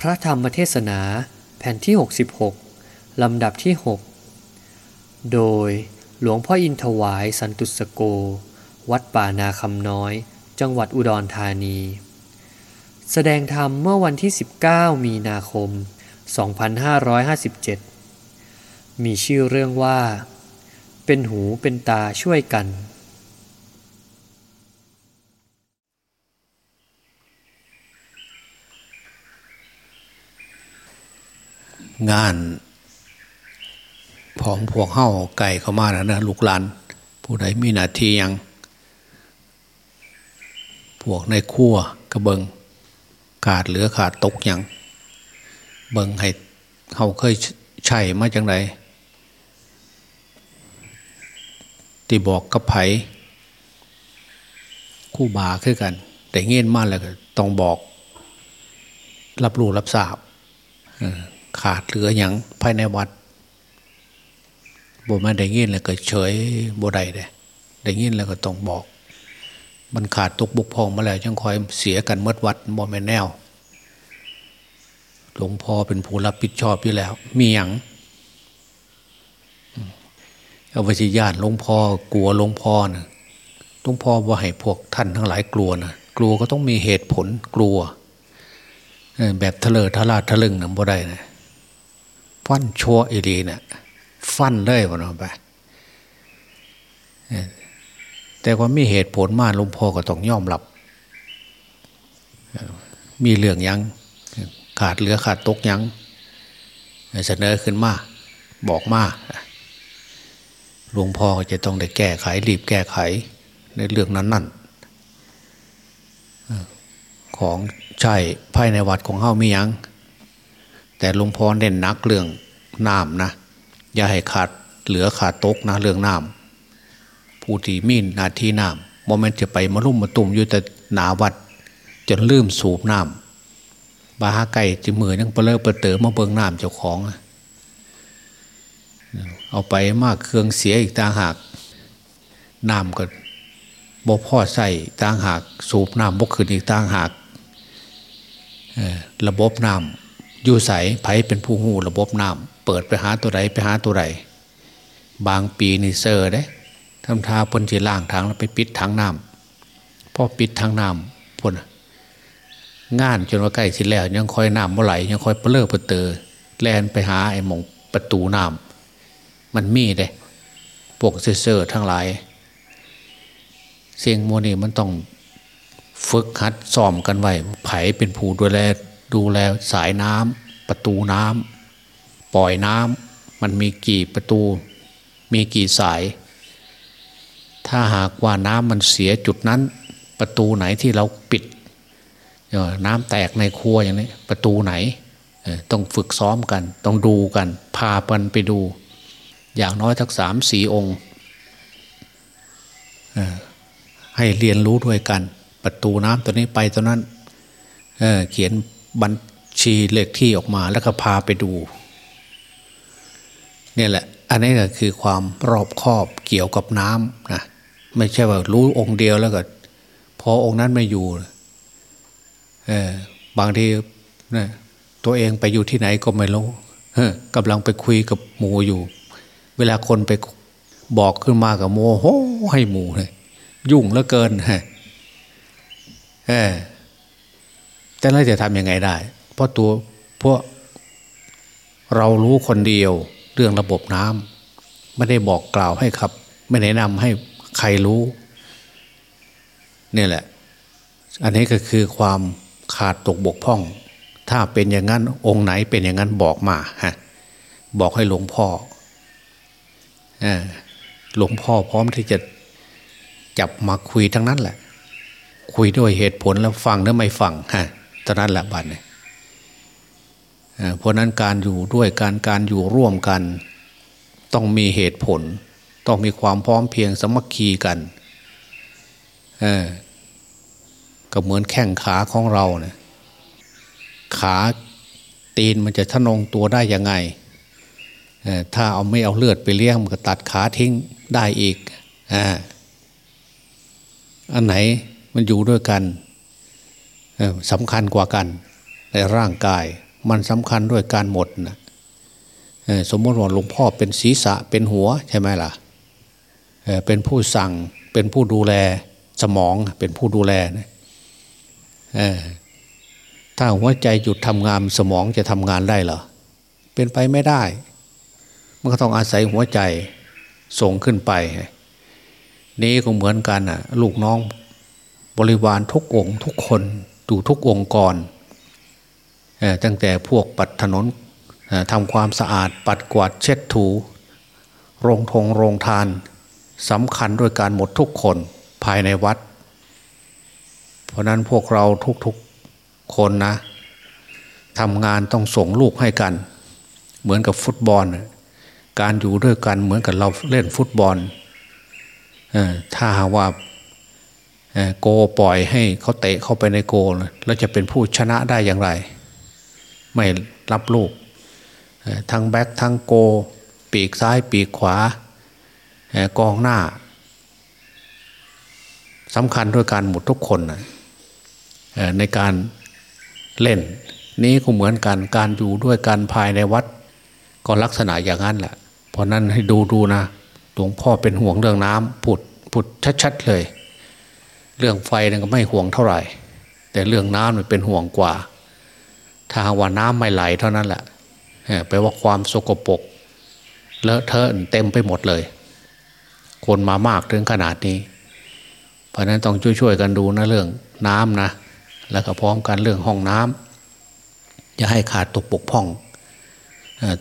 พระธรรมเทศนาแผ่นที่ 66 ลำดับที่ 6 โดยหลวงพ่ออินทวายสันตุสโก วัดป่านาคำน้อย จังหวัดอุดรธานี แสดงธรรมเมื่อวันที่ 19 มีนาคม 2557 มีชื่อเรื่องว่า เป็นหูเป็นตาช่วยกัน งานของพวกเฮ้าไก่เข้ามาแล้วนะลูกหลาน ผู้ใดมีหน้าที่ยัง พวกในครัวกระเบิงขาดเหลือขาดตกยัง เบิงให้เขาเคยใช่มาจังไรที่บอกกับไผคู่บาคือกัน แต่เงี้ยนมาแล้วก็ต้องบอก รับรู้รับทราบ ขาดเหลืออย่างภายในวัดบ่มาได้ยินแล้วก็เฉยบ่ได้เลยได้ยินแล้วก็ต้องบอก มันขาดตกบุกพองมาแล้วยังคอยเสียกันเมื่อวัดบ่แม่นแนวหลวงพ่อเป็นผู้รับผิดชอบอยู่แล้ว มีอย่างเอาวิญญาณหลวงพ่อกลัวหลวงพ่อนะหลวงพ่อว่าให้พวกท่านทั้งหลายกลัวนะกลัวก็ต้องมีเหตุผลกลัวแบบทะเลทะลาดทะลึงนะบ่ได้นะ ฟันชัวอีรีเนะ่ยฟันเลยวันนั้นไปแต่ว่ามีเหตุผลมากหลวงพ่อก็ต้องยอมรับ มีเรื่องยัง ขาดเหลือขาดตกยัง เสนอขึ้นมา บอกมาหลวงพ่อจะต้องได้แก้ไขรีบแก้ไขในเรื่องนั้นนั่นของใช่ภายในวัดของเฮามียัง แต่หลวงพ่อเน้นนักเรื่องน้ำนะ อย่าให้ขาดเหลือขาดตกนะเรื่องน้ำผู้ที่มีนาทีน้ำโมเมนต์จะไปมาลุ่มมาตุ่มอยู่แต่หนาวัด จนลืมสูบน้ำบาฮาไก่จิมือยังเปลือเปเต๋อมาเบิงน้ำเจ้าของเอาไปมากเครื่องเสียอีกต่างหากน้ำก็บ่พ่อใส่ต่างหาก สูบน้ำบกขึ้นอีกต่างหากระบบน้ำ อยู่ใสไผเป็นผู้หูระบบน้ำเปิดไปหาตัวใดไปหาตัวใดบางปีนี่เซอร์เด้ทำทาพนจีล่างทางแล้วไปปิดทางน้ำพอปิดทางน้ำพนงานจนว่าใกล้สิแล้ว ยังคอยน้ำเมื่อไหร่ยังคอยเปลือกเปเตอแลนไปหาไอ้มงประตูน้ำมันมีเด้พวกเซอร์ทั้งหลาย เสียงโมนี่มันต้องฝึกหัดซ้อมกันไว้ไผเป็นผู้ดูแล ดูแลสายน้ำประตูน้ำปล่อยน้ำมันมีกี่ประตู มีกี่สาย ถ้าหากว่าน้ำมันเสียจุดนั้น ประตูไหนที่เราปิดน้ำแตกในครัวอย่างนี้ประตูไหนต้องฝึกซ้อมกัน ต้องดูกัน พาปันไปดู อย่างน้อยทักสามสีองค์ให้เรียนรู้ด้วยกัน ประตูน้ำตัวนี้ไปตัวนั้นเเขียน บัญชีเลขที่ออกมาแล้วก็พาไปดูเนี่ยแหละ อันนี้ก็คือความรอบคอบเกี่ยวกับน้ำนะไม่ใช่ว่ารู้องค์เดียวแล้วก็พอองค์นั้นไม่อยู่เออบางทีนะตัวเองไปอยู่ที่ไหนก็ไม่รู้กำลังไปคุยกับหมูอยู่ เวลาคนไปบอกขึ้นมากับโมโหให้หมูเลยยุ่งเหลือเกินฮะเออ แต่เราจะทำยังไงได้ เพราะตัวพวกเรารู้คนเดียวเรื่องระบบน้ำไม่ได้บอกกล่าวให้ครับ ไม่แนะนำให้ใครรู้นี่แหละ อันนี้ก็คือความขาดตกบกพร่อง ถ้าเป็นอย่างนั้นองค์ไหนเป็นอย่างนั้นบอกมาฮะบอกให้หลวงพ่อหลวงพ่อพร้อมที่จะจับมาคุยทั้งนั้นแหละ คุยด้วยเหตุผลแล้วฟังหรือไม่ฟังฮะ ตอนนั้นแหละบัดเนี่ยเพราะนั้นการอยู่ด้วยการการอยู่ร่วมกัน ต้องมีเหตุผล ต้องมีความพร้อมเพียงสมัคคีกันเออก็เหมือนแข้งขาของเราเนี่ยขาตีนมันจะทะนงตัวได้ยังไงถ้าเอาไม่เอาเลือดไปเลี้ยงมันก็ตัดขาทิ้งได้อีกออันไหนมันอยู่ด้วยกัน สำคัญกว่ากันในร่างกายมันสำคัญด้วยการหมดนะสมมติว่าหลวงพ่อเป็นศีรษะเป็นหัวใช่ไหมล่ะเป็นผู้สั่งเป็นผู้ดูแลสมองเป็นผู้ดูแลนะถ้าหัวใจหยุดทำงานสมองจะทำงานได้เหรอเป็นไปไม่ได้ มันก็ต้องอาศัยหัวใจส่งขึ้นไป นี้ก็เหมือนกันอะลูกน้องบริวารทุกองทุกคน ดูทุกองค์กร ตั้งแต่พวกปัดถนนทำความสะอาดปัดกวาดเช็ดถู โรงทงโรงทานสำคัญด้วยการหมดทุกคนภายในวัด เพราะนั้นพวกเราทุกๆคนนะทำงานต้องส่งลูกให้กัน เหมือนกับฟุตบอล การอยู่ด้วยกันเหมือนกับเราเล่นฟุตบอลถ้าหาว่า โกปล่อยให้เขาเตะเข้าไปในโกแล้วจะเป็นผู้ชนะได้อย่างไร ไม่รับลูกทั้งแบ็คทั้งโก ปีกซ้ายปีกขวากองหน้าสำคัญด้วยการหมดทุกคนในการเล่น นี้ก็เหมือนกันการอยู่ด้วยกันภายในวัด ก็ลักษณะอย่างนั้นแหละเพราะนั้นให้ดูดูนะหลวงพ่อเป็นห่วงเรื่องน้ำผุดผุดชัด ๆ เลย เรื่องไฟนั่นก็ไม่ห่วงเท่าไหร่ แต่เรื่องน้ำมันเป็นห่วงกว่า ถ้าว่าน้ำไม่ไหลเท่านั้นแหละแปลว่าความสกปรกเลอะเทอะเต็มไปหมดเลย คนมามากถึงขนาดนี้ เพราะนั้นต้องช่วยๆกันดูนะเรื่องน้ำนะ แล้วก็พร้อมกันเรื่องห้องน้ำอย่าให้ขาดตกปกพ่อง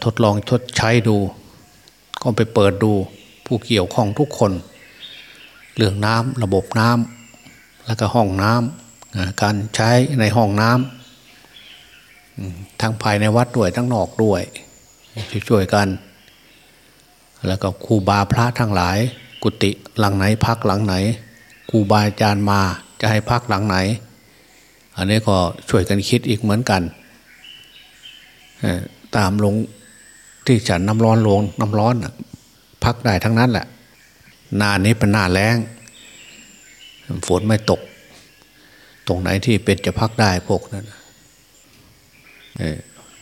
ทดลองทดใช้ดู ก็ไปเปิดดูผู้เกี่ยวข้องทุกคน เรื่องน้ำระบบน้ำ แล้วก็ห้องน้ำการใช้ในห้องน้ำทั้งภายในวัดด้วยทั้งนอกด้วยช่วยกัน แล้วก็ครูบาพระทั้งหลาย กุฏิหลังไหนพักหลังไหนครูบาอาจารย์มาจะให้พักหลังไหน อันนี้ก็ช่วยกันคิดอีกเหมือนกันตามลงที่ฉันน้ำร้อนลงน้ำร้อนพักได้ทั้งนั้นแหละหน้านี้เป็นหน้าแรง ฝนไม่ตก ตรงไหนที่เป็นจะพักได้พวกนั้น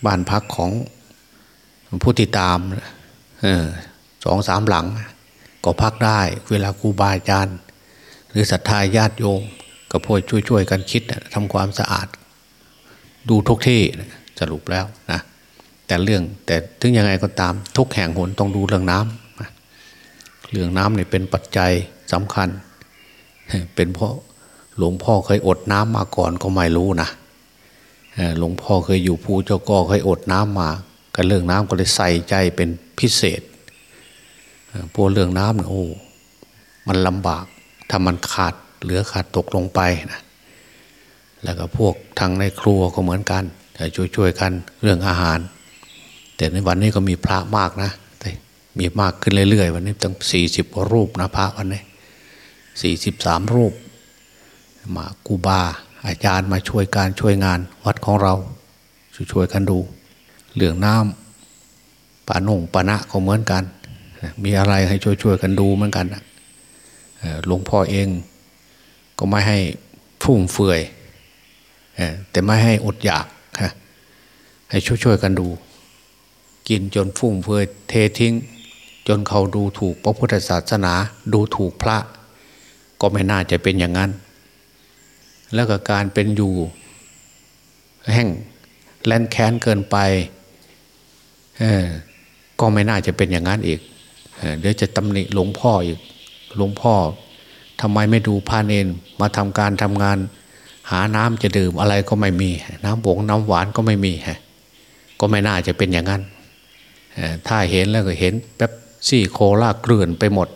บ้านพักของผู้ติดตามสองสามหลัง ก็พักได้ เวลาครูบาอาจารย์ หรือศรัทธาญาติโยม ก็พ่อช่วยๆกันคิดทำความสะอาด ดูทุกที่สรุปแล้วนะแต่เรื่องแต่ถึงยังไงก็ตามทุกแห่งหนต้องดูเรื่องน้ำเรื่องน้ำเนี่ยเป็นปัจจัยสำคัญ เป็นเพราะหลวงพ่อเคยอดน้ำมาก่อนก็ไม่รู้นะหลวงพ่อเคยอยู่ภูเจ้าก็เคยอดน้ำมาก็เรื่องน้ำก็เลยใส่ใจเป็นพิเศษพวกเรื่องน้ำเนี่ยโอ้มันลำบากถ้ามันขาดเหลือขาดตกลงไปนะแล้วก็พวกทางในครัวก็เหมือนกันช่วยๆกันเรื่องอาหาร แต่ในวันนี้ก็มีพระมากนะมีมากขึ้นเรื่อยๆ วันนี้ตั้งสี่สิบรูปนะพระวันนี้ สี่สิบสามรูป มากูบาอาจารย์มาช่วยการช่วยงานวัดของเราช่วยกันดูเรื่องน้ำป่านุ่งปานะก็เหมือนกัน มีอะไรให้ช่วยช่วยกันดูเหมือนกันหลวงพ่อเองก็ไม่ให้ฟุ่มเฟือยแต่ไม่ให้อดอยากให้ช่วยช่วยกันดู กินจนฟุ่มเฟือยเททิ้ง จนเขาดูถูกพระพุทธศาสนา ดูถูกพระ ก็ไม่น่าจะเป็นอย่างนั้น แล้วก็การเป็นอยู่ แห้งแลนแค้นเกินไปก็ไม่น่าจะเป็นอย่างนั้นอีกเดี๋ยวจะตำหนิหลวงพ่ออีกหลวงพ่อทำไมไม่ดูพาเนนมาทำการทำงาน หาน้ำจะดื่มอะไรก็ไม่มี น้ำบงน้ำหวานก็ไม่มีก็ไม่น่าจะเป็นอย่างนั้นถ้าเห็นแล้วก็เห็นแป๊บซี่โคลาเกลื่อนไปหมด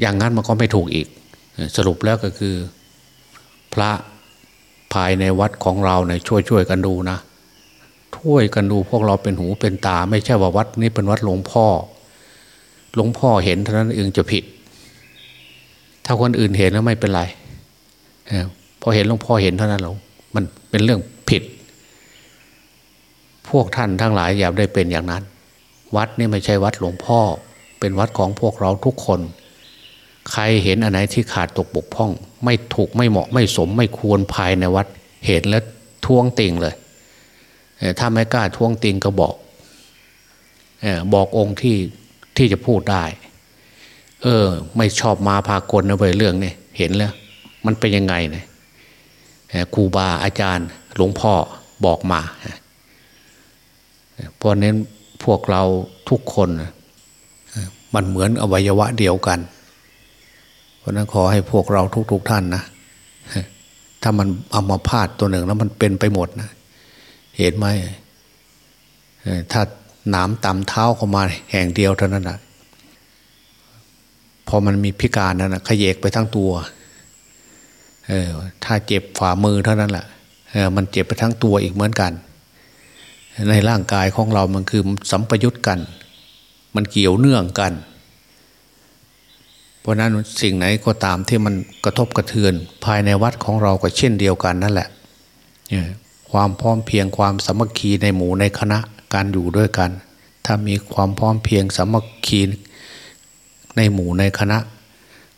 อย่างนั้นมันก็ไม่ถูกอีก สรุปแล้วก็คือ พระภายในวัดของเราเนี่ยช่วยช่วยกันดูนะช่วยกันดูพวกเราเป็นหูเป็นตา ไม่ใช่ว่าวัดนี้เป็นวัดหลวงพ่อ หลวงพ่อเห็นเท่านั้นเองจะผิด ถ้าคนอื่นเห็นแล้วไม่เป็นไรพอเห็นหลวงพ่อเห็นเท่านั้นหรอมันเป็นเรื่องผิด พวกท่านทั้งหลายอย่าได้เป็นอย่างนั้น วัดนี่ไม่ใช่วัดหลวงพ่อ เป็นวัดของพวกเราทุกคน ใครเห็นอันไหนที่ขาดตกบกพร่อง ไม่ถูกไม่เหมาะไม่สมไม่ควรภายในวัดเห็นแล้วท้วงติงเลยถ้าไม่กล้าท้วงติงก็บอกบอกองค์ที่ที่จะพูดได้ เออ ไม่ชอบมาพากลนะไปเรื่องนี้เห็นแล้ว มันเป็นยังไงเนี่ยครูบาอาจารย์หลวงพ่อบอกมาเพราะนั้นพวกเราทุกคน มันเหมือนอวัยวะเดียวกัน เพราะนั้นขอให้พวกเราทุกๆทท่านนะถ้ามันเอามาพาดตัวหนึ่งแล้วมันเป็นไปหมดนะเห็นไหมถ้าหนามตำเท้าเข้ามาแห่งเดียวเท่านั้นนะพอมันมีพิการนั่นนะขยเยกไปทั้งตัวเออถ้าเจ็บฝ่ามือเท่านั้นแหละเออมันเจ็บไปทั้งตัวอีกเหมือนกัน ในร่างกายของเรามันคือสัมปยุตกัน มันเกี่ยวเนื่องกัน เพราะนั้นสิ่งไหนก็ตามที่มันกระทบกระเทือน ภายในวัดของเราก็เช่นเดียวกันนั่นแหละความพร้อมเพียงความสามัคคีในหมู่ในคณะการอยู่ด้วยกัน ถ้ามีความพร้อมเพียงสามัคคีในหมู่ในคณะ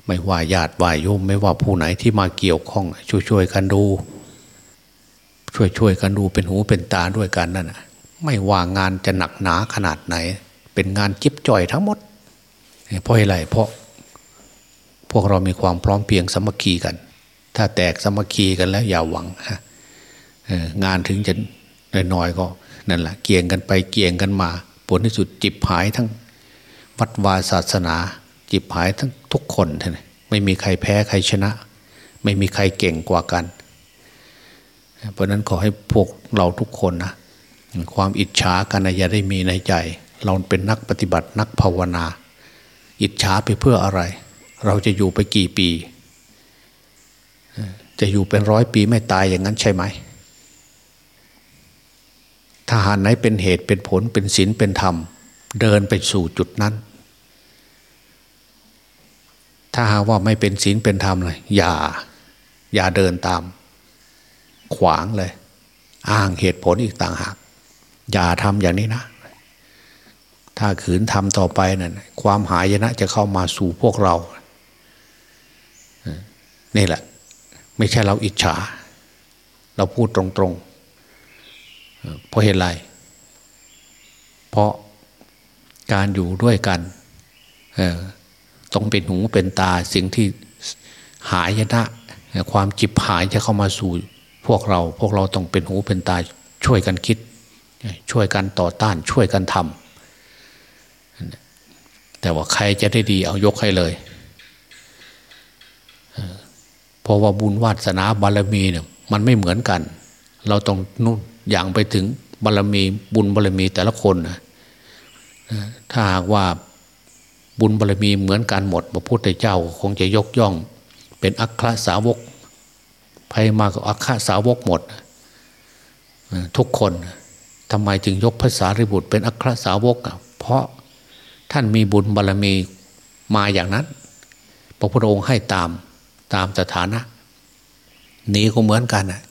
ไม่ว่าญาติวายโยมไม่ว่าผู้ไหนที่มาเกี่ยวข้องช่วยช่วยกันดู ช่วยช่วยกันดูเป็นหูเป็นตาด้วยกันนั่นนะไม่ว่างานจะหนักหนาขนาดไหน เป็นงานจิ๊บจ่อยทั้งหมดเพราะอะไรเพราะ พวกเรามีความพร้อมเพียงสมัคคีกัน ถ้าแตกสมัคคีกันแล้วอย่าหวังฮะงานถึงจะน้อยๆก็นั่นแหละเกี่ยงกันไปเกี่ยงกันมา ผลที่สุดจิบหายทั้งวัดวาศาสนา จิบหายทั้งทุกคนท่านไม่มีใครแพ้ใครชนะ ไม่มีใครเก่งกว่ากัน เพราะนั้นขอให้พวกเราทุกคนนะความอิจฉากันอย่าได้มีในใจ เราเป็นนักปฏิบัตินักภาวนา อิจฉาไปเพื่ออะไร เราจะอยู่ไปกี่ปี จะอยู่เป็นร้อยปีไม่ตายอย่างนั้นใช่ไหมทหารไหนเป็นเหตุเป็นผลเป็นศีลเป็นธรรม เดินไปสู่จุดนั้น ถ้าหาว่าไม่เป็นศีลเป็นธรรมเลยอย่า อย่าเดินตาม ขวางเลย อ้างเหตุผลอีกต่างหาก อย่าทำอย่างนี้นะ ถ้าขืนทำต่อไปนะ่นความหายนะจะเข้ามาสู่พวกเรา นี่แหละ ไม่ใช่เราอิจฉา เราพูดตรงๆเพราะเหตุไร เพราะการอยู่ด้วยกันต้องเป็นหูเป็นตาสิ่งที่หายนะความจิบหายจะเข้ามาสู่พวกเรา พวกเราต้องเป็นหูเป็นตาช่วยกันคิด ช่วยกันต่อต้านช่วยกันทำแต่ว่าใครจะได้ดีเอายกให้เลย เพราะว่าบุญวาสนาบารมีเนี่ยมันไม่เหมือนกัน เราต้องนุ่นอย่างไปถึงบารมีบุญบารมีแต่ละคนนะถ้าหากว่าบุญบารมีเหมือนกันหมดพระพุทธเจ้าคงจะยกย่อง เป็นอัครสาวกไปมากับอัครสาวกหมด ทุกคนทำไมจึงยกภาษาริบุตรเป็นอัครสาวก เพราะท่านมีบุญบารรมีมาอย่างนั้น พระพุทธองค์ให้ตาม ตามสถานะนี้ก็เหมือนกันนะ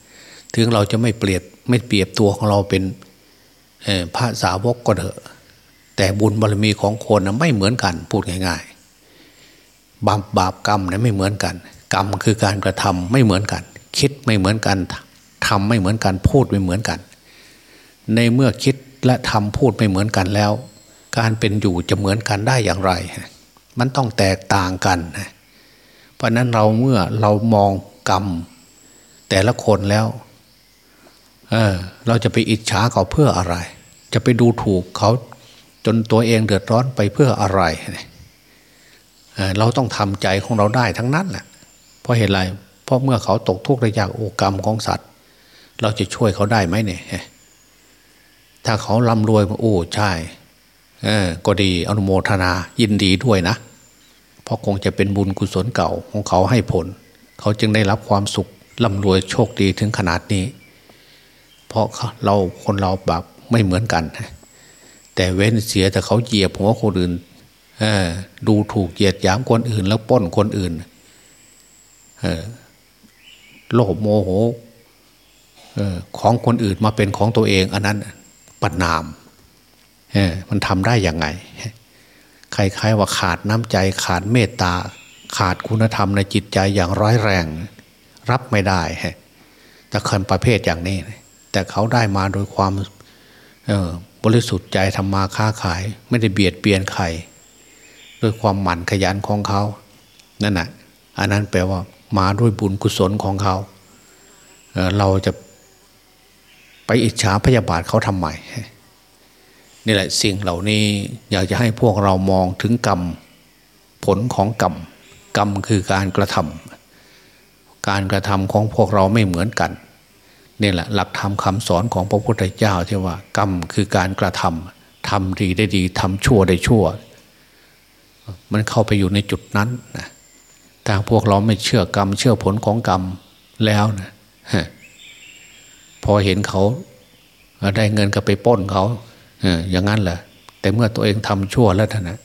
ถึงเราจะไม่เปรียบไม่เปรียบตัวของเราเป็นพระสาวกก็เถอะ แต่บุญบารมีของคนนะไม่เหมือนกัน พูดง่ายๆบาปบาปกรรมนะไม่เหมือนกัน กรรมคือการกระทำไม่เหมือนกัน คิดไม่เหมือนกันทำไม่เหมือนกัน พูดไม่เหมือนกัน ในเมื่อคิดและทำพูดไม่เหมือนกันแล้ว การเป็นอยู่จะเหมือนกันได้อย่างไร มันต้องแตกต่างกันเพ ราะนั้นเราเมื่อเรามองกรรม แต่ละคนแล้วเออเราจะไปอิจฉาเขาเพื่ออะไร จะไปดูถูกเขาจนตัวเองเดือดร้อนไปเพื่ออะไรเเราต้องทำใจของเราได้ทั้งนั้นแหละเพราะเหตุไรเพราะเมื่อเขาตกทุกข์ระยากโอกรรมของสัตว์ เราจะช่วยเขาได้ไหมเนี่ยถ้าเขาร่ำรวยโอ้ใช่ก็ดีอนุโมทนายินดีด้วยนะ เพราะคงจะเป็นบุญกุศลเก่าของเขาให้ผล เขาจึงได้รับความสุขร่ำรวยโชคดีถึงขนาดนี้ เพราะเราคนเราแบบไม่เหมือนกันแต่เว้นเสียแต่เขาเหยียบหัวคนอื่นดูถูกเหยียดหยามคนอื่น แล้วป้นคนอื่นโลภโมโหของคนอื่นมาเป็นของตัวเอง อันนั้นปัญนามมันทำได้ย่างไง คล้ายๆว่าขาดน้ำใจขาดเมตตา ขาดคุณธรรมในจิตใจอย่างร้ายแรง รับไม่ได้แต่คนประเภทอย่างนี้ แต่เขาได้มาโดยความออบริสุทธิ์ใจทำมาค้าขาย ไม่ได้เบียดเบียนใครด้วยความหมั่นขยันของเขา นั่นแหะอันนั้นแปลว่ามาด้วยบุญกุศลของเขาเเราจะไปอิจฉาพยาบาทเขาทำไม นี่แหละสิ่งเหล่านี้อยากจะให้พวกเรามองถึงกรรม ผลของกรรม กรรมคือการกระทำการกระทำของพวกเราไม่เหมือนกันนี่แหละหลักธรรมคาสอนของพระพุทธเจ้าที่ว่ากรรมคือการกระทำทำดีได้ดีทำชั่วได้ชั่ว มันเข้าไปอยู่ในจุดนั้นนะถ้าพวกเราไม่เชื่อกรรม เชื่อผลของกรรมแล้วนะพอเห็นเขาได้เงินก็ไปป้นเขา อย่างนั้นแหละแต่เมื่อตัวเองทำชั่วแล้วท่านนะ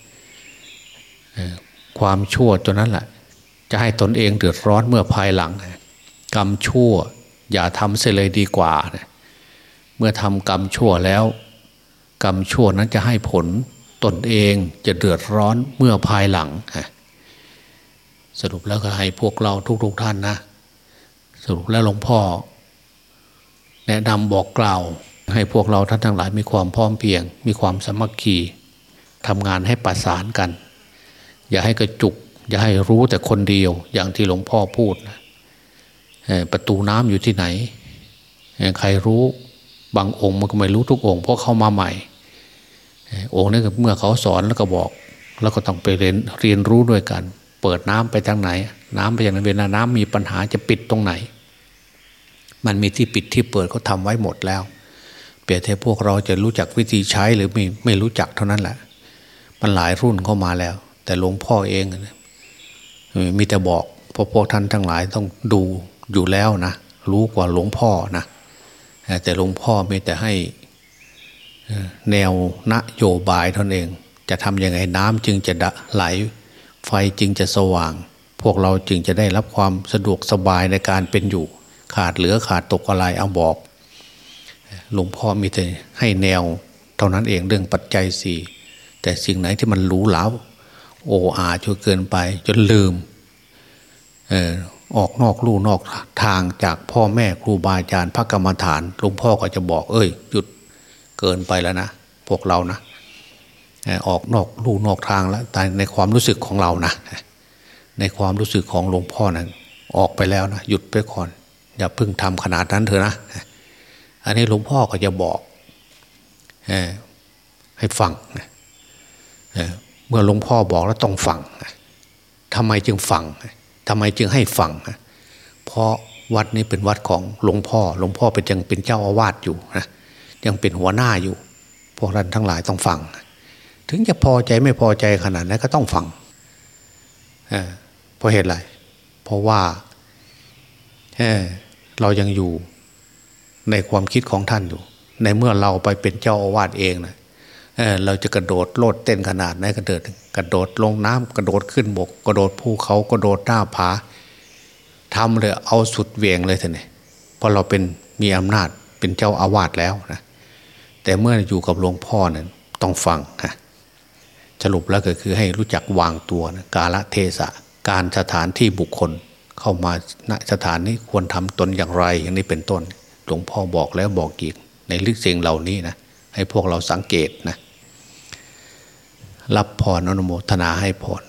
ความชั่วตัวนั้นแหละจะให้ตนเองเดือดร้อนเมื่อภายหลัง กรรมชั่ว อย่าทำเสียเลยดีกว่า เมื่อทำกรรมชั่วแล้ว กรรมชั่วนั้นจะให้ผลตนเองจะเดือดร้อนเมื่อภายหลัง สรุปแล้วก็ให้พวกเราทุกๆทท่านนะ สรุปแล้วหลวงพ่อ แนะนำบอกกล่าว ให้พวกเราท่านทั้งหลายมีความพร้อมเพียง มีความสมัครคีทำงานให้ประสานกัน อย่าให้กระจุก อย่าให้รู้แต่คนเดียว อย่างที่หลวงพ่อพูดนะประตูน้ำอยู่ที่ไหน ใครรู้บางองค์มันก็ไม่รู้ทุกองค์ เพราะเข้ามาใหม่ องค์นี้เมื่อเขาสอนแล้วก็บอก แล้วก็ต้องไปเรียนเรียนรู้ด้วยกัน เปิดน้ำไปทางไหน น้ำไปอย่างนั้นเวลาน้ำมีปัญหาจะปิดตรงไหน มันมีที่ปิดที่เปิดเขาทาไว้หมดแล้ว เปียบเทียบพวกเราจะรู้จักวิธีใช้หรือไม่ไม่รู้จักเท่านั้นแหละ มันหลายรุ่นเข้ามาแล้ว แต่หลวงพ่อเองมีแต่บอกพวกพวกท่านทั้งหลายต้องดูอยู่แล้วนะ รู้กว่าหลวงพ่อนะ แต่หลวงพ่อมีแต่ให้แนวนโยบายท่านเอง จะทำยังไงน้ำจึงจะไหล ไฟจึงจะสว่าง พวกเราจึงจะได้รับความสะดวกสบายในการเป็นอยู่ ขาดเหลือขาดตกอะไรเอาบอก หลวงพ่อมีแต่ให้แนว เท่านั้นเองเรื่องปัจจัยสี่แต่สิ่งไหนที่มันหรู้แล้วโออาจนเกินไป จนลืมเออออกนอกลู่นอกทางจากพ่อแม่ครูบาอาจารย์พระกรรมฐานหลวงพ่อก็จะบอก เอ้ยหยุดเกินไปแล้วนะพวกเรานะออกนอกลู่นอกทางแล้วแต่ในความรู้สึกของเรานะในความรู้สึกของหลวงพ่อนะออกไปแล้วนะหยุดไปก่อน อย่าเพิ่งทำขนาดนั้นเถอะนะ อันนี้หลวงพ่อก็จะบอกให้ฟังเมื่อหลวงพ่อบอกแล้วต้องฟังทำไมจึงฟังทำไมจึงให้ฟังเพราะวัดนี้เป็นวัดของหลวงพ่อ หลวงพ่อเป็นยังเป็นเจ้าอาวาสอยู่นะยังเป็นหัวหน้าอยู่ พวกท่านทั้งหลายต้องฟัง ถึงจะพอใจไม่พอใจขนาดนั้นก็ต้องฟังเพราะเหตุอะไร เพราะว่าเรายังอยู่ ในความคิดของท่านอยู่ ในเมื่อเราไปเป็นเจ้าอาวาสเองนะเราจะกระโดดโลดเต้นขนาดไหนกระโดดกระโดดลงน้ำกระโดดขึ้นบก กระโดดภูเขากระโดดหน้าผาทำเลยเอาสุดเวียงเลยท่านนี่เพราะเราเป็นมีอำนาจเป็นเจ้าอาวาสแล้วนะแต่เมื่ออยู่กับหลวงพ่อเนี่ยต้องฟังนะสรุปแล้วก็คือให้รู้จักวางตัวนะกาลเทศะ การสถานที่บุคคลเข้ามาณสถานนี้ควรทำตนอย่างไรอย่างนี้เป็นต้น หลวงพ่อบอกแล้วบอกอีก ในลึกเสียงเหล่านี้นะให้พวกเราสังเกตนะรับพรอนุโมทนาให้พร